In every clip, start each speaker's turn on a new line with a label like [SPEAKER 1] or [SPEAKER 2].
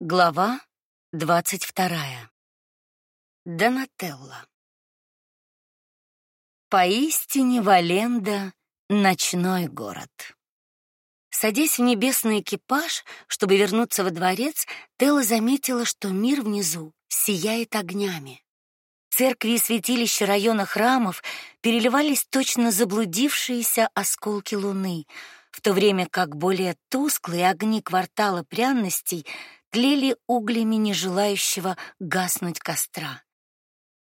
[SPEAKER 1] Глава двадцать вторая. Донателла. Поистине Валенда — ночной город. Садясь в небесный экипаж, чтобы вернуться во дворец, Телла заметила, что мир внизу сияет огнями. Церкви и святилища района храмов переливались точно заблудившиеся осколки луны, в то время как более тусклые огни квартала пряностей — тлели углями не желающего гаснуть костра.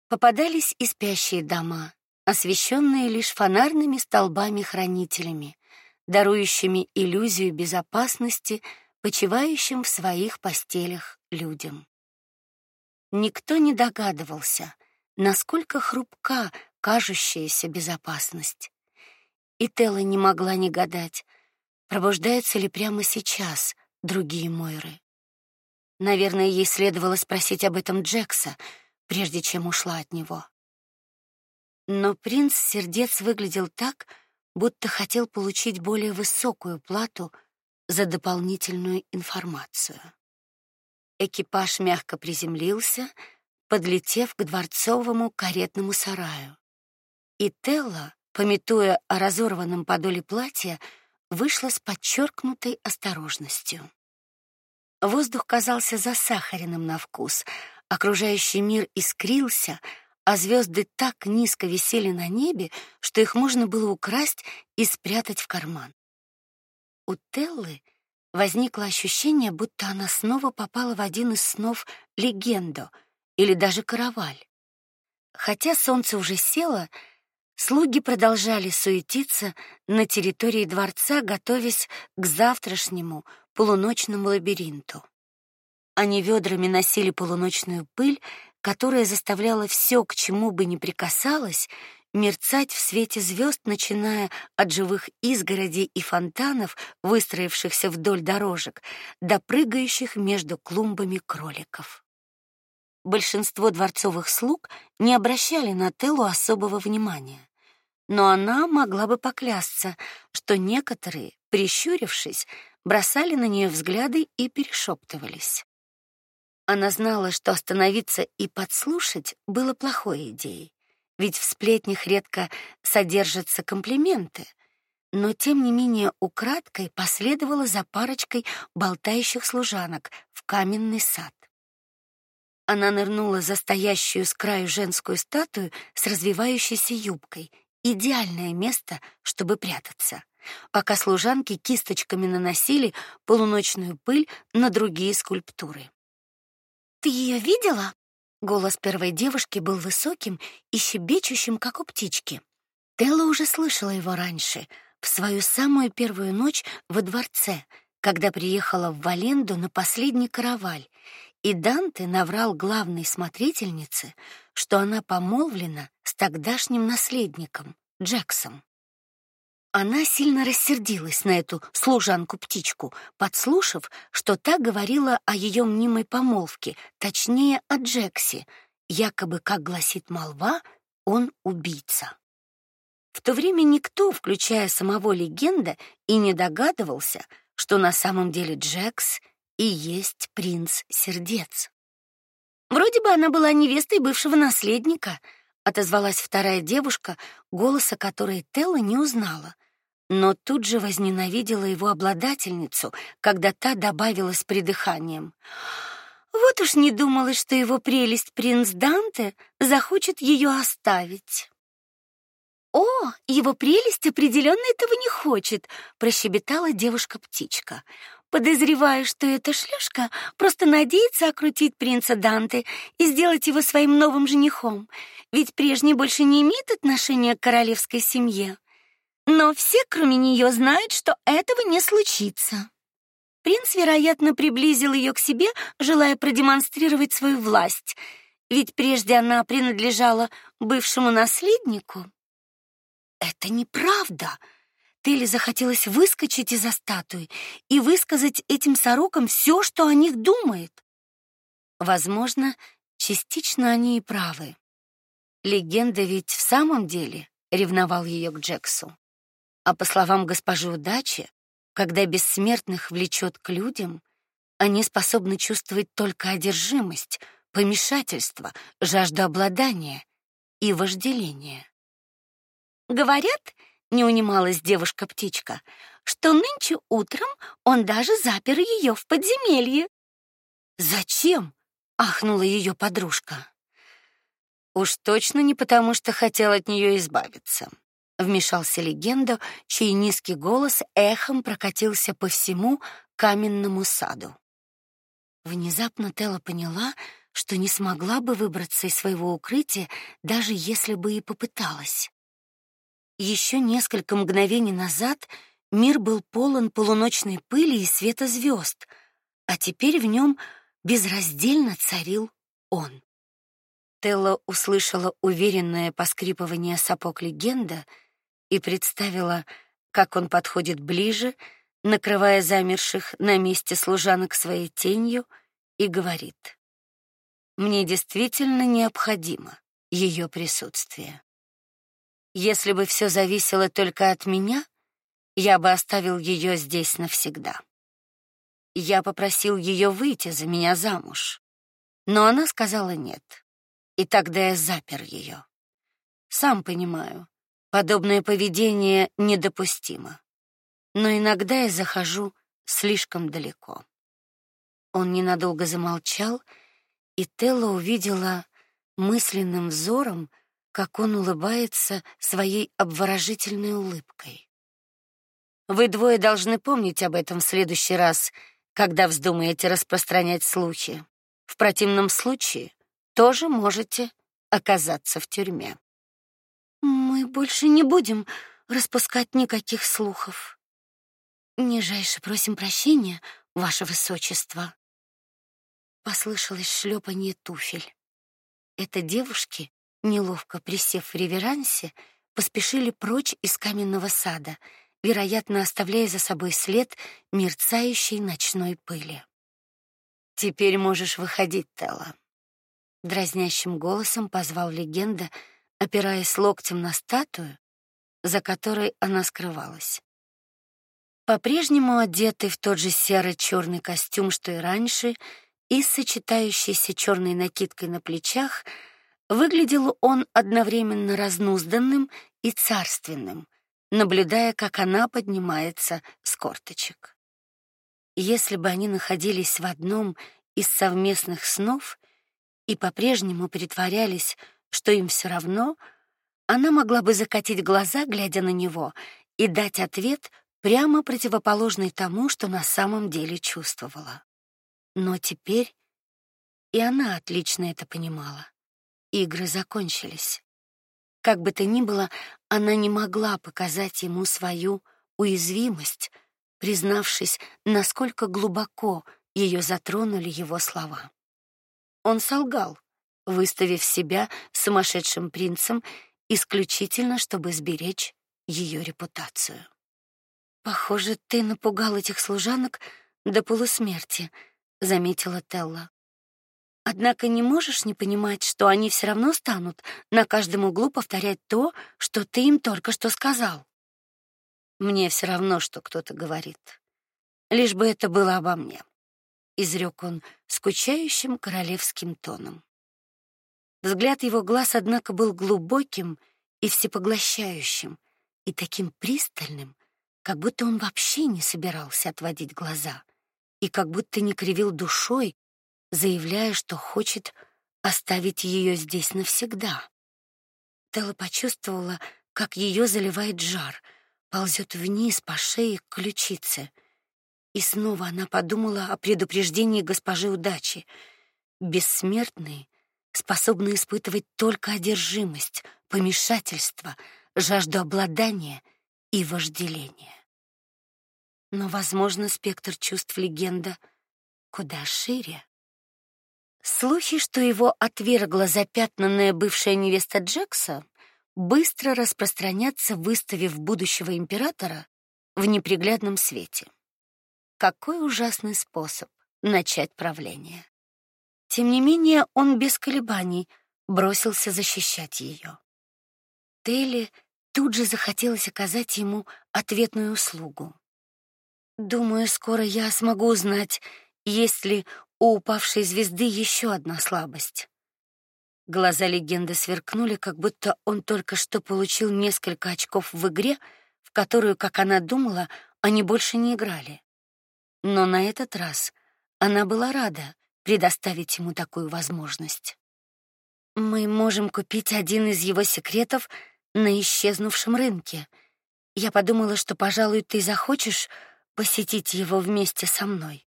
[SPEAKER 1] Попадались и спящие дома, освещенные лишь фонарными столбами-хранителями, дарующими иллюзию безопасности почивающим в своих постелях людям. Никто не догадывался, насколько хрупка кажущаяся безопасность. И Телла не могла не гадать, пробуждаются ли прямо сейчас другие Мойры. Наверное, ей следовало спросить об этом Джекса, прежде чем ушла от него. Но принц сердец выглядел так, будто хотел получить более высокую плату за дополнительную информацию. Экипаж мягко приземлился, подлетев к дворцовому каретному сараю. И Телла, пометуя о разорванном подоле платья, вышла с подчеркнутой осторожностью. Воздух казался засахаренным на вкус, окружающий мир искрился, а звезды так низко висели на небе, что их можно было украсть и спрятать в карман. У Теллы возникло ощущение, будто она снова попала в один из снов легенду или даже караваль. Хотя солнце уже село, слуги продолжали суетиться на территории дворца, готовясь к завтрашнему полуночному лабиринту. Они ведрами носили полуночную пыль, которая заставляла все, к чему бы ни прикасалось, мерцать в свете звезд, начиная от живых изгородей и фонтанов, выстроившихся вдоль дорожек, до прыгающих между клумбами кроликов. Большинство дворцовых слуг не обращали на Телу особого внимания, но она могла бы поклясться, что некоторые, прищурившись, бросали на нее взгляды и перешептывались. Она знала, что остановиться и подслушать было плохой идеей, ведь в сплетнях редко содержатся комплименты. Но тем не менее украдкой последовала за парочкой болтающих служанок в каменный сад. Она нырнула за стоящую с краю женскую статую с развивающейся юбкой, идеальное место, чтобы прятаться пока служанки кисточками наносили полуночную пыль на другие скульптуры. Ты ее видела? Голос первой девушки был высоким и щебечущим, как у птички. Телла уже слышала его раньше, в свою самую первую ночь во дворце, когда приехала в Валенду на последний караваль, и Данте наврал главной смотрительнице, что она помолвлена с тогдашним наследником Джексом. Она сильно рассердилась на эту служанку-птичку, подслушав, что та говорила о ее мнимой помолвке, точнее, о Джексе. Якобы, как гласит молва, он убийца. В то время никто, включая самого легенда, и не догадывался, что на самом деле Джекс и есть принц Сердец. Вроде бы она была невестой бывшего наследника, отозвалась вторая девушка, голоса которой Телла не узнала, но тут же возненавидела его обладательницу, когда та добавила с придыханием: "Вот уж не думала, что его прелесть принц Данте захочет ее оставить". О, его прелесть определенно этого не хочет, прощебетала девушка-птичка. Подозреваю, что эта шлюшка просто надеется окрутить принца Данте и сделать его своим новым женихом, ведь прежний больше не имеет отношения к королевской семье. Но все, кроме нее, знают, что этого не случится. Принц, вероятно, приблизил ее к себе, желая продемонстрировать свою власть, ведь прежде она принадлежала бывшему наследнику. Это неправда. Телли захотелось выскочить из-за статуи и высказать этим сорокам все, что о них думает. Возможно, частично они и правы. Легенда ведь в самом деле ревновал ее к Джексу. А по словам госпожи Удачи, когда бессмертных влечет к людям, они способны чувствовать только одержимость, помешательство, жажду обладания и вожделение. Говорят, не унималась девушка-птичка, что нынче утром он даже запер ее в подземелье. Зачем? ахнула ее подружка. Уж точно не потому, что хотел от нее избавиться. Вмешался легенда, чей низкий голос эхом прокатился по всему каменному саду. Внезапно Тела поняла, что не смогла бы выбраться из своего укрытия, даже если бы и попыталась. Еще несколько мгновений назад мир был полон полуночной пыли и света звезд, а теперь в нем безраздельно царил он. Телла услышала уверенное поскрипывание сапог легенда и представила, как он подходит ближе, накрывая замерших на месте служанок своей тенью, и говорит: мне действительно необходимо ее присутствие. Если бы все зависело только от меня, я бы оставил ее здесь навсегда. Я попросил ее выйти за меня замуж, но она сказала нет. И тогда я запер ее. Сам понимаю, подобное поведение недопустимо. Но иногда я захожу слишком далеко. Он ненадолго замолчал и Телла увидела мысленным взором, как он улыбается своей обворожительной улыбкой. Вы двое должны помнить об этом в следующий раз, когда вздумаете распространять слухи. В противном случае тоже можете оказаться в тюрьме. Мы больше не будем распускать никаких слухов. Нижайше просим прощения, ваше высочество. Послышалось шлепанье туфель. Это девушки, неловко присев в реверансе, поспешили прочь из каменного сада, вероятно, оставляя за собой след мерцающей ночной пыли. Теперь можешь выходить, Телла. Дразнящим голосом позвал легенда, опираясь локтем на статую, за которой она скрывалась. По-прежнему одетый в тот же серый черный костюм, что и раньше, и с сочетающейся черной накидкой на плечах выглядел он одновременно разнузданным и царственным, наблюдая, как она поднимается с корточек. Если бы они находились в одном из совместных снов и по-прежнему притворялись, что им все равно, она могла бы закатить глаза, глядя на него, и дать ответ прямо противоположный тому, что на самом деле чувствовала. Но теперь и она отлично это понимала. Игры закончились. Как бы то ни было, она не могла показать ему свою уязвимость, признавшись, насколько глубоко ее затронули его слова. Он солгал, выставив себя сумасшедшим принцем исключительно, чтобы сберечь ее репутацию. Похоже, ты напугал этих служанок до полусмерти, заметила Телла. Однако не можешь не понимать, что они все равно станут на каждом углу повторять то, что ты им только что сказал. Мне все равно, что кто-то говорит, лишь бы это было обо мне, изрек он скучающим королевским тоном. Взгляд его глаз, однако, был глубоким и всепоглощающим, и таким пристальным, как будто он вообще не собирался отводить глаза и как будто не кривил душой, заявляя, что хочет оставить ее здесь навсегда. Телла почувствовала, как ее заливает жар, ползет вниз по шее к ключице. И снова она подумала о предупреждении госпожи удачи. Бессмертные способны испытывать только одержимость, помешательство, жажду обладания и вожделения. Но, возможно, спектр чувств легенда куда шире. Слухи, что его отвергла запятнанная бывшая невеста Джекса, быстро распространятся, выставив будущего императора в неприглядном свете. Какой ужасный способ начать правление. Тем не менее, он без колебаний бросился защищать ее. Телли тут же захотелось оказать ему ответную услугу. Думаю, скоро я смогу узнать Есть ли у упавшей звезды еще одна слабость? Глаза легенды сверкнули, как будто он только что получил несколько очков в игре, в которую, как она думала, они больше не играли. Но на этот раз она была рада предоставить ему такую возможность. Мы можем купить один из его секретов на исчезнувшем рынке. Я подумала, что, пожалуй, ты захочешь посетить его вместе со мной.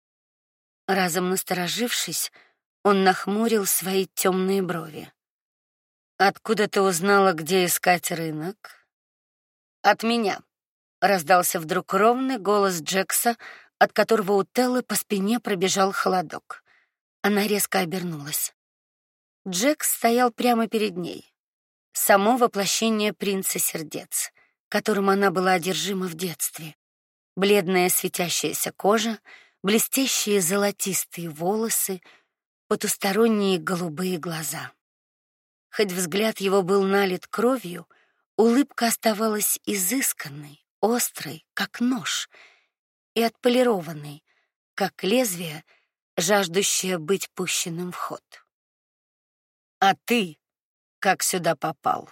[SPEAKER 1] Разом насторожившись, он нахмурил свои темные брови. Откуда ты узнала, где искать рынок? От меня. Раздался вдруг ровный голос Джекса, от которого у Теллы по спине пробежал холодок. Она резко обернулась. Джекс стоял прямо перед ней. Само воплощение принца сердец, которым она была одержима в детстве. Бледная светящаяся кожа, блестящие золотистые волосы, потусторонние голубые глаза. Хоть взгляд его был налит кровью, улыбка оставалась изысканной, острой, как нож, и отполированной, как лезвие, жаждущее быть пущенным в ход. А ты как сюда попал?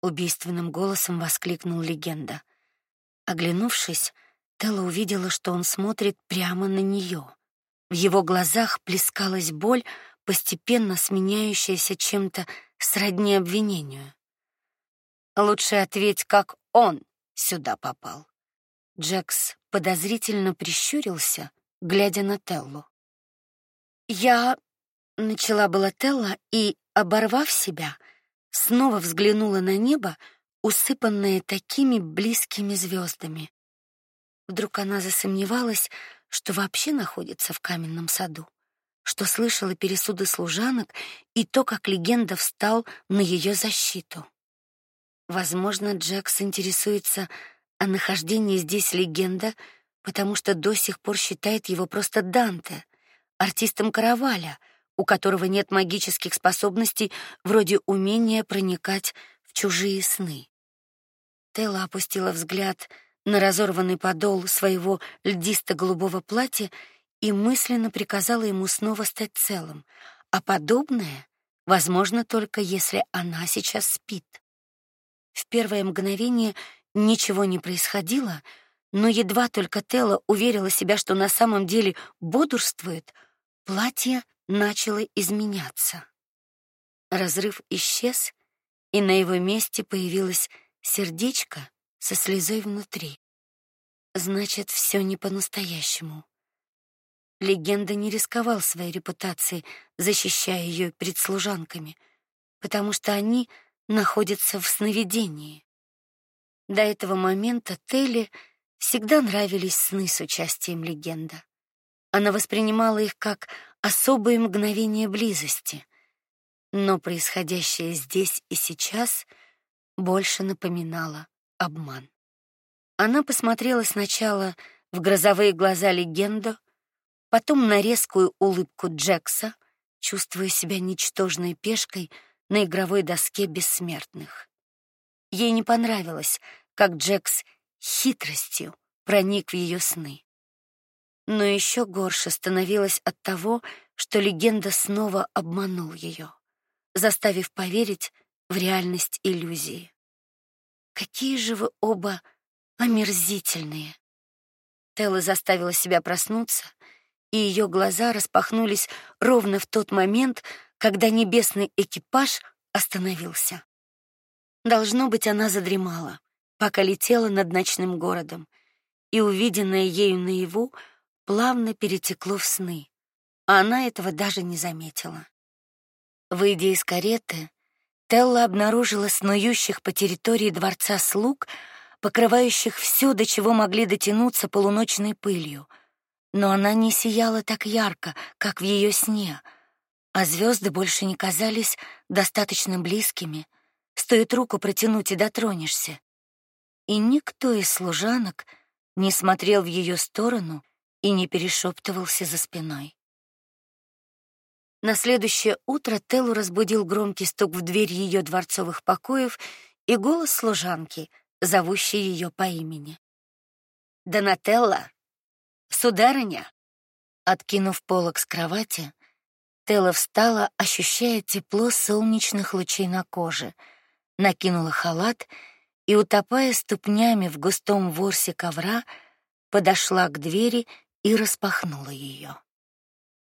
[SPEAKER 1] убийственным голосом воскликнул легенда. Оглянувшись, Телла увидела, что он смотрит прямо на нее. В его глазах плескалась боль, постепенно сменяющаяся чем-то сродни обвинению. Лучше ответь, как он сюда попал. Джекс подозрительно прищурился, глядя на Теллу. Я начала была Телла и оборвав себя, снова взглянула на небо, усыпанное такими близкими звездами. Вдруг она засомневалась, что вообще находится в каменном саду, что слышала пересуды служанок и то, как легенда встал на ее защиту. Возможно, Джекс интересуется о нахождении здесь легенда, потому что до сих пор считает его просто Данте, артистом Караваля — у которого нет магических способностей вроде умения проникать в чужие сны. Тела опустила взгляд на разорванный подол своего льдисто-голубого платья и мысленно приказала ему снова стать целым, а подобное возможно только если она сейчас спит. В первое мгновение ничего не происходило, но едва только Тела уверила себя, что на самом деле бодрствует, платье начало изменяться. Разрыв исчез, и на его месте появилось сердечко со слезой внутри. Значит, все не по-настоящему. Легенда не рисковал своей репутацией, защищая ее перед служанками, потому что они находятся в сновидении. До этого момента Телли всегда нравились сны с участием легенда. Она воспринимала их как особые мгновения близости. Но происходящее здесь и сейчас больше напоминало обман. Она посмотрела сначала в грозовые глаза легенду, потом на резкую улыбку Джекса, чувствуя себя ничтожной пешкой на игровой доске бессмертных. Ей не понравилось, как Джекс хитростью проник в ее сны. Но еще горше становилось от того, что легенда снова обманул ее, заставив поверить в реальность иллюзии. Какие же вы оба омерзительные. Телла заставила себя проснуться, и ее глаза распахнулись ровно в тот момент, когда небесный экипаж остановился. Должно быть, она задремала, пока летела над ночным городом, и увиденное ею наяву плавно перетекло в сны, а она этого даже не заметила. Выйдя из кареты, Телла обнаружила снующих по территории дворца слуг, покрывающих все, до чего могли дотянуться полуночной пылью. Но она не сияла так ярко, как в ее сне, а звезды больше не казались достаточно близкими. Стоит руку протянуть и дотронешься. И никто из служанок не смотрел в ее сторону и не перешептывался за спиной. На следующее утро Телу разбудил громкий стук в дверь ее дворцовых покоев и голос служанки, зовущей ее по имени. Донателла, сударыня. Откинув полог с кровати, Телла встала, ощущая тепло солнечных лучей на коже, накинула халат и, утопая ступнями в густом ворсе ковра, подошла к двери и распахнула ее.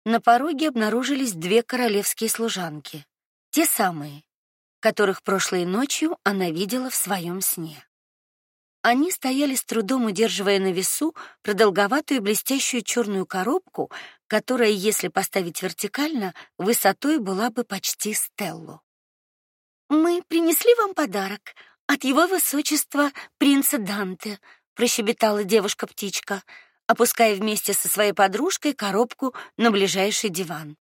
[SPEAKER 1] На пороге обнаружились две королевские служанки, те самые, которых прошлой ночью она видела в своем сне. Они стояли с трудом удерживая на весу продолговатую блестящую черную коробку, которая, если поставить вертикально, высотой была бы почти стеллу. Мы принесли вам подарок от его высочества принца Данте, прощебетала девушка-птичка, опуская вместе со своей подружкой коробку на ближайший диван.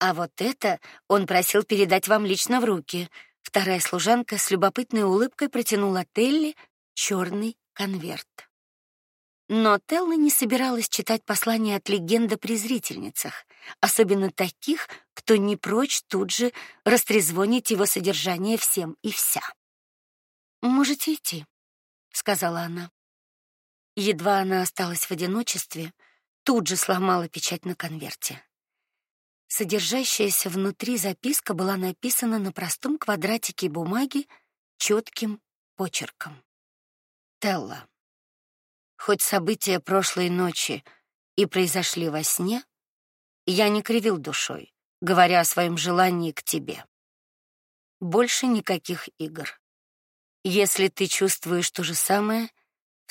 [SPEAKER 1] А вот это он просил передать вам лично в руки. Вторая служанка с любопытной улыбкой протянула Телли черный конверт. Но Телла не собиралась читать послание от легенды презрительницах, особенно таких, кто не прочь тут же растрезвонить его содержание всем и вся. Можете идти, сказала она. Едва она осталась в одиночестве, тут же сломала печать на конверте. Содержащаяся внутри записка была написана на простом квадратике бумаги четким почерком. Телла. Хоть события прошлой ночи и произошли во сне, я не кривил душой, говоря о своем желании к тебе. Больше никаких игр. Если ты чувствуешь то же самое,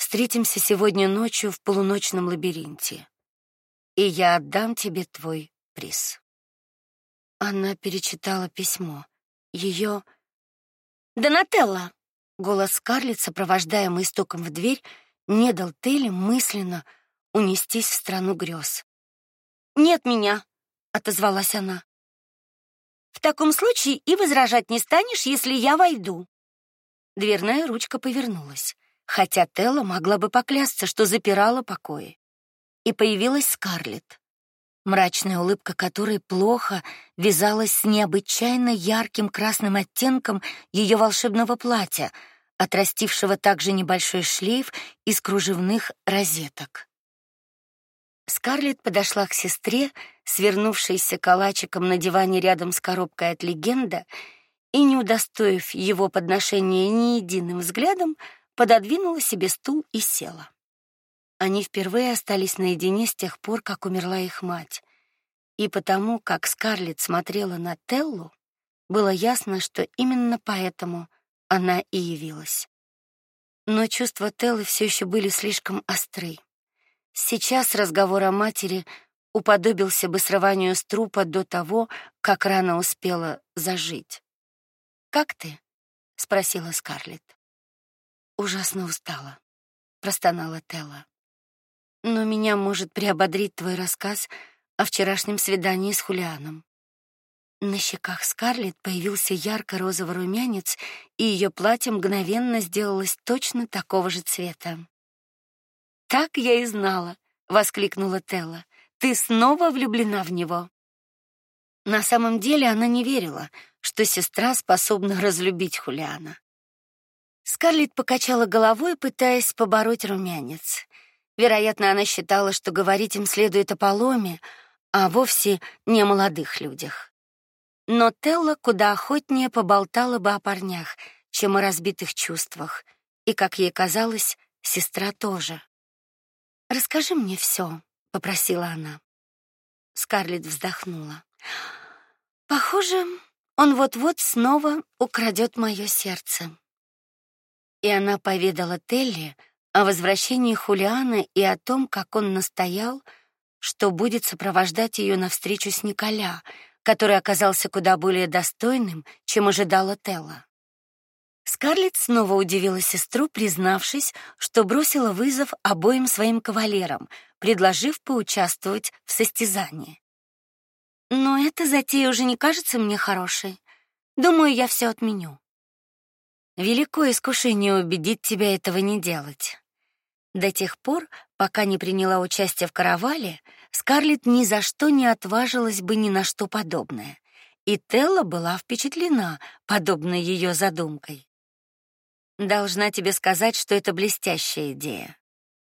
[SPEAKER 1] встретимся сегодня ночью в полуночном лабиринте, и я отдам тебе твой приз. Она перечитала письмо. Ее Донателла Голос Скарлетт, сопровождаемый стуком в дверь, не дал Телли мысленно унестись в страну грез. "Нет меня", отозвалась она. "В таком случае и возражать не станешь, если я войду". Дверная ручка повернулась, хотя Телла могла бы поклясться, что запирала покои. И появилась Скарлетт мрачная улыбка которой плохо вязалась с необычайно ярким красным оттенком ее волшебного платья, отрастившего также небольшой шлейф из кружевных розеток. Скарлетт подошла к сестре, свернувшейся калачиком на диване рядом с коробкой от легенда, и не удостоив его подношения ни единым взглядом, пододвинула себе стул и села. Они впервые остались наедине с тех пор, как умерла их мать. И потому, как Скарлетт смотрела на Теллу, было ясно, что именно поэтому она и явилась. Но чувства Теллы все еще были слишком остры. Сейчас разговор о матери уподобился бы срыванию с трупа до того, как рана успела зажить. Как ты? спросила Скарлетт. Ужасно устала, простонала Телла. Но меня может приободрить твой рассказ о вчерашнем свидании с Хулианом. На щеках Скарлетт появился ярко-розовый румянец, и ее платье мгновенно сделалось точно такого же цвета. Так я и знала, воскликнула Телла. Ты снова влюблена в него. На самом деле она не верила, что сестра способна разлюбить Хулиана. Скарлетт покачала головой, пытаясь побороть румянец. Вероятно, она считала, что говорить им следует о поломе, а вовсе не о молодых людях. Но Телла куда охотнее поболтала бы о парнях, чем о разбитых чувствах, и, как ей казалось, сестра тоже. Расскажи мне все, попросила она. Скарлетт вздохнула. Похоже, он вот-вот снова украдет мое сердце. И она поведала Телли о возвращении Хулиана и о том, как он настоял, что будет сопровождать ее на встречу с Николя, который оказался куда более достойным, чем ожидала Телла. Скарлетт снова удивила сестру, признавшись, что бросила вызов обоим своим кавалерам, предложив поучаствовать в состязании. Но эта затея уже не кажется мне хорошей. Думаю, я все отменю. Великое искушение убедить тебя этого не делать. До тех пор, пока не приняла участие в каравале, Скарлетт ни за что не отважилась бы ни на что подобное. И Телла была впечатлена подобной ее задумкой. Должна тебе сказать, что это блестящая идея.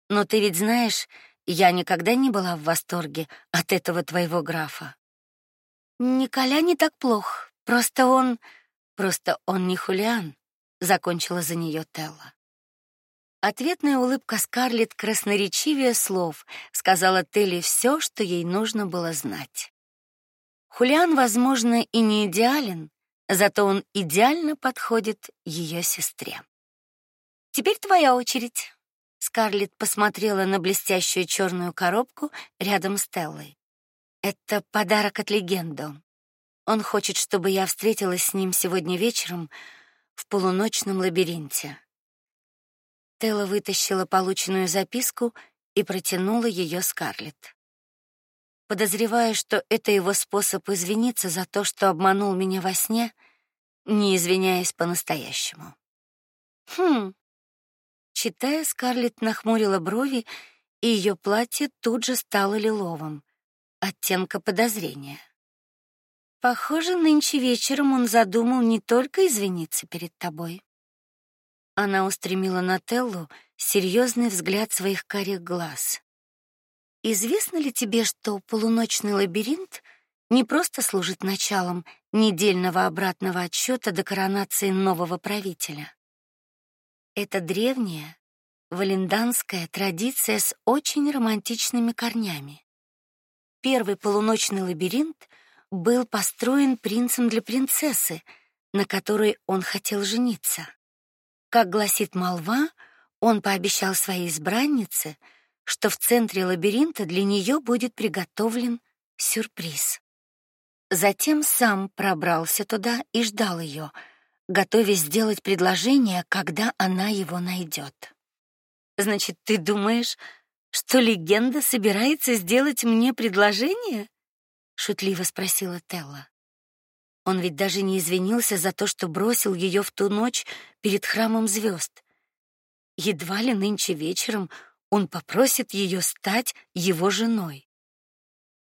[SPEAKER 1] Но ты ведь знаешь, я никогда не была в восторге от этого твоего графа. Николя не так плох, просто он, просто он не Хулиан, закончила за нее Телла. Ответная улыбка Скарлетт красноречивее слов сказала Телли все, что ей нужно было знать. Хулиан, возможно, и не идеален, зато он идеально подходит ее сестре. Теперь твоя очередь. Скарлетт посмотрела на блестящую черную коробку рядом с Теллой. Это подарок от легенду. Он хочет, чтобы я встретилась с ним сегодня вечером в полуночном лабиринте. Телла вытащила полученную записку и протянула ее Скарлетт. Подозревая, что это его способ извиниться за то, что обманул меня во сне, не извиняясь по-настоящему. Хм. Читая, Скарлетт нахмурила брови, и ее платье тут же стало лиловым, оттенка подозрения. Похоже, нынче вечером он задумал не только извиниться перед тобой. Она устремила на Теллу серьезный взгляд своих карих глаз. Известно ли тебе, что полуночный лабиринт не просто служит началом недельного обратного отсчета до коронации нового правителя? Это древняя валенданская традиция с очень романтичными корнями. Первый полуночный лабиринт был построен принцем для принцессы, на которой он хотел жениться. Как гласит молва, он пообещал своей избраннице, что в центре лабиринта для нее будет приготовлен сюрприз. Затем сам пробрался туда и ждал ее, готовясь сделать предложение, когда она его найдет. Значит, ты думаешь, что легенда собирается сделать мне предложение? Шутливо спросила Телла. Он ведь даже не извинился за то, что бросил ее в ту ночь перед храмом звезд. Едва ли нынче вечером он попросит ее стать его женой.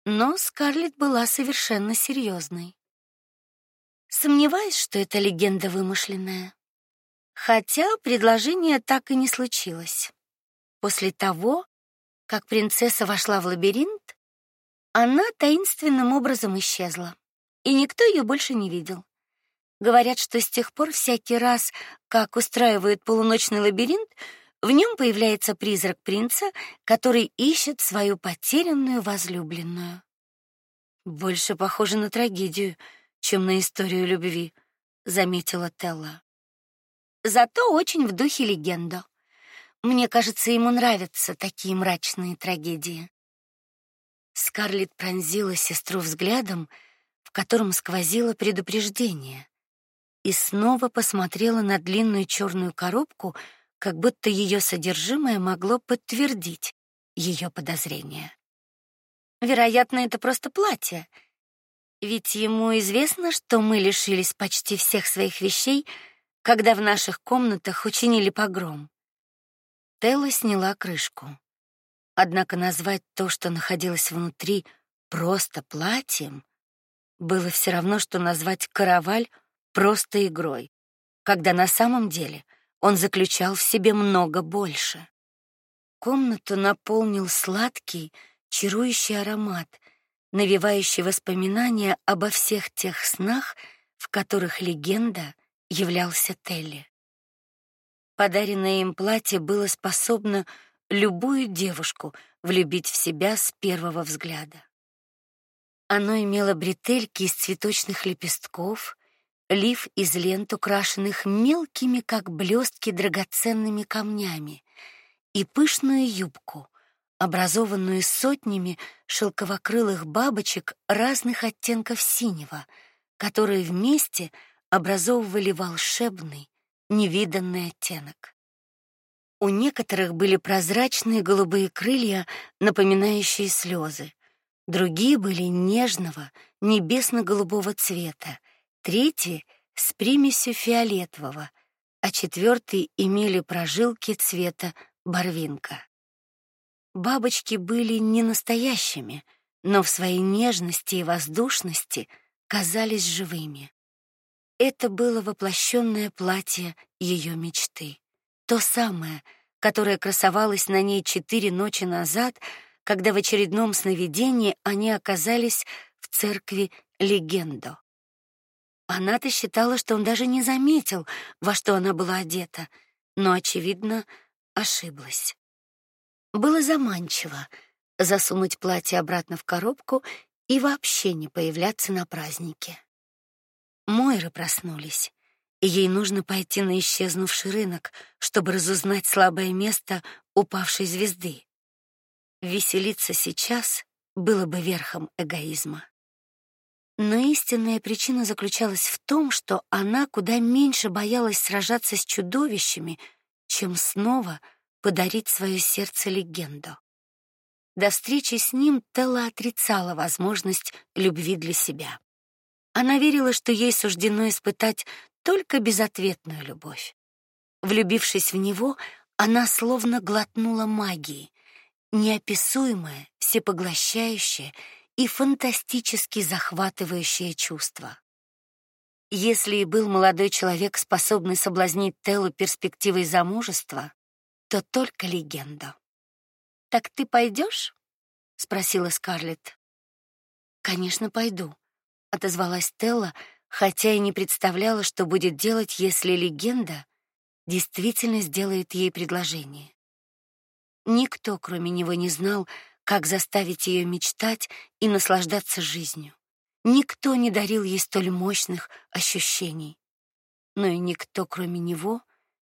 [SPEAKER 1] Но Скарлетт была совершенно серьезной. Сомневаюсь, что это легенда вымышленная. Хотя предложение так и не случилось. После того, как принцесса вошла в лабиринт, она таинственным образом исчезла и никто ее больше не видел. Говорят, что с тех пор всякий раз, как устраивают полуночный лабиринт, в нем появляется призрак принца, который ищет свою потерянную возлюбленную. Больше похоже на трагедию, чем на историю любви, заметила Телла. Зато очень в духе легенда. Мне кажется, ему нравятся такие мрачные трагедии. Скарлетт пронзила сестру взглядом, в котором сквозило предупреждение, и снова посмотрела на длинную черную коробку, как будто ее содержимое могло подтвердить ее подозрения. Вероятно, это просто платье. Ведь ему известно, что мы лишились почти всех своих вещей, когда в наших комнатах учинили погром. Телла сняла крышку. Однако назвать то, что находилось внутри, просто платьем, было все равно, что назвать караваль просто игрой, когда на самом деле он заключал в себе много больше. Комнату наполнил сладкий, чарующий аромат, навевающий воспоминания обо всех тех снах, в которых легенда являлся Телли. Подаренное им платье было способно любую девушку влюбить в себя с первого взгляда. Оно имело бретельки из цветочных лепестков, лиф из лент, украшенных мелкими, как блестки, драгоценными камнями, и пышную юбку, образованную сотнями шелковокрылых бабочек разных оттенков синего, которые вместе образовывали волшебный, невиданный оттенок. У некоторых были прозрачные голубые крылья, напоминающие слезы. Другие были нежного, небесно-голубого цвета, третьи с примесью фиолетового, а четвертые имели прожилки цвета барвинка. Бабочки были не настоящими, но в своей нежности и воздушности казались живыми. Это было воплощенное платье ее мечты, то самое, которое красовалось на ней четыре ночи назад когда в очередном сновидении они оказались в церкви Легендо. Она-то считала, что он даже не заметил, во что она была одета, но очевидно, ошиблась. Было заманчиво засунуть платье обратно в коробку и вообще не появляться на празднике. Мойры проснулись, ей нужно пойти на исчезнувший рынок, чтобы разузнать слабое место упавшей звезды. Веселиться сейчас было бы верхом эгоизма. Но истинная причина заключалась в том, что она куда меньше боялась сражаться с чудовищами, чем снова подарить свое сердце легенду. До встречи с ним Телла отрицала возможность любви для себя. Она верила, что ей суждено испытать только безответную любовь. Влюбившись в него, она словно глотнула магии, неописуемое, всепоглощающее и фантастически захватывающее чувство. Если и был молодой человек, способный соблазнить Теллу перспективой замужества, то только легенда. Так ты пойдешь? спросила Скарлетт. Конечно, пойду, отозвалась Телла, хотя и не представляла, что будет делать, если легенда действительно сделает ей предложение. Никто, кроме него, не знал, как заставить ее мечтать и наслаждаться жизнью. Никто не дарил ей столь мощных ощущений. Но и никто, кроме него,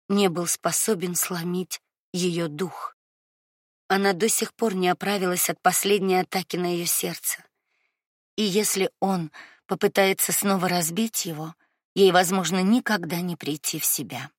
[SPEAKER 1] не был способен сломить ее дух. Она до сих пор не оправилась от последней атаки на ее сердце. И если он попытается снова разбить его, ей, возможно, никогда не прийти в себя.